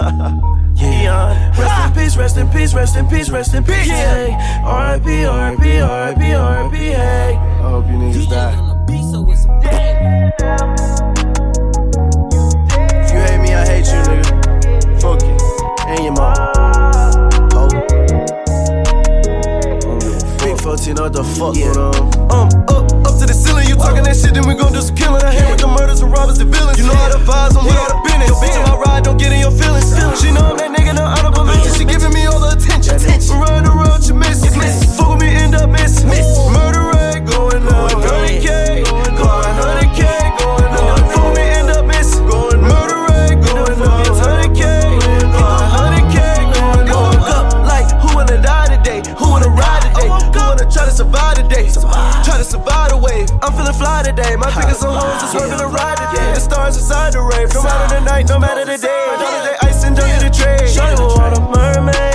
yeah. Rest in peace, rest in peace, rest in peace, rest in peace. Yeah. R.I.P. R.I.P. R.I.P. R.I.P. Hey. I hope you niggas die. If you hate me, I hate you, nigga. Fuck you. And your mom. Oh. Big 14, what the fuck Yeah. going on? Um, up, talking that shit, then we gon' do some killing. I hate with the murders and robbers and villains. You know how the vibes, I'm with all the business. Yo, bitch, on my ride, don't get in your feelings. She I'm feeling fly today. My fingers on hoes, just working to ride today. The stars inside the rave. No matter the night, no matter the day. Dollar day ice and dirty the trade. Shawty will want a. Mermaid.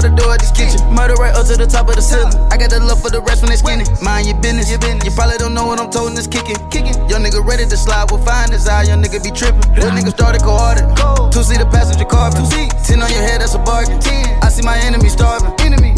Keep the door of this kitchen. Murder right up to the top of the ceiling. I got the love for the rest when they skinny. Mind your business. You probably don't know what I'm told this kicking. Kicking. Young nigga ready to slide with fine desire. Young nigga be tripping. Little nigga started go harder. Two seater passenger car. Two seat. Ten on your head, that's a bargain. Ten. I see my enemy starving. Enemy.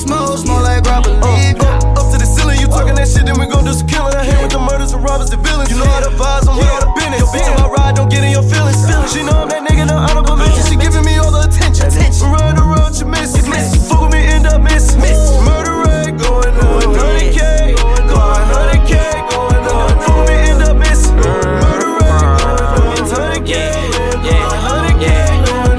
Smoke, smoke like Robert Lee. Uh. Up, up to the ceiling, you talking that shit, then we gon' do some killing. I hate with the murders and robbers and villains. You know how the vibes, I'm with all the business. Yo, bitch, on my ride, don't get in your feelings. She know I'm that nigga, no honorable mention. She giving me all the attention. Run the road, you miss it. Fuck with me, end up missing. Murder rate going up. 100K, going 100K, going up. Fuck with me, end up missing. Murder rate going up. 100K, Yeah, 100K,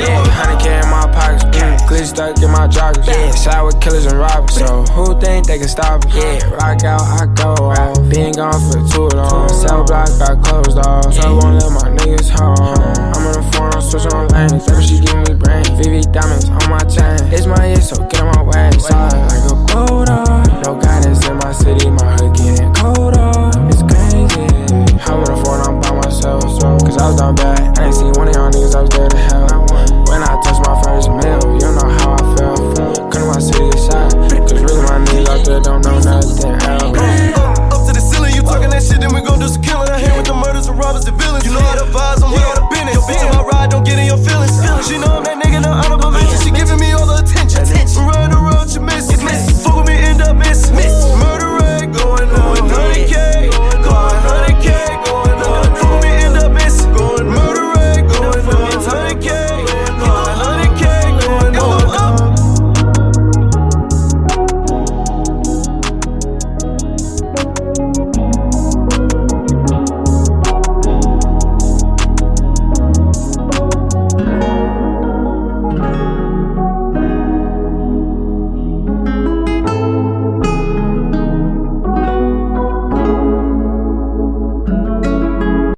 yeah, 100k in my pockets, glitch stuck in my joggers. Yeah, killers and robbers. So who think they can stop us? Yeah, rock out, I go off. Been gone for too long. Cell block got closed off. So I won't let my niggas home. I'm in the phone, I'm switching on lanes. Baby, she give me brain. VV diamonds on my chain. It's my year, so get on my way. Side like a boulder.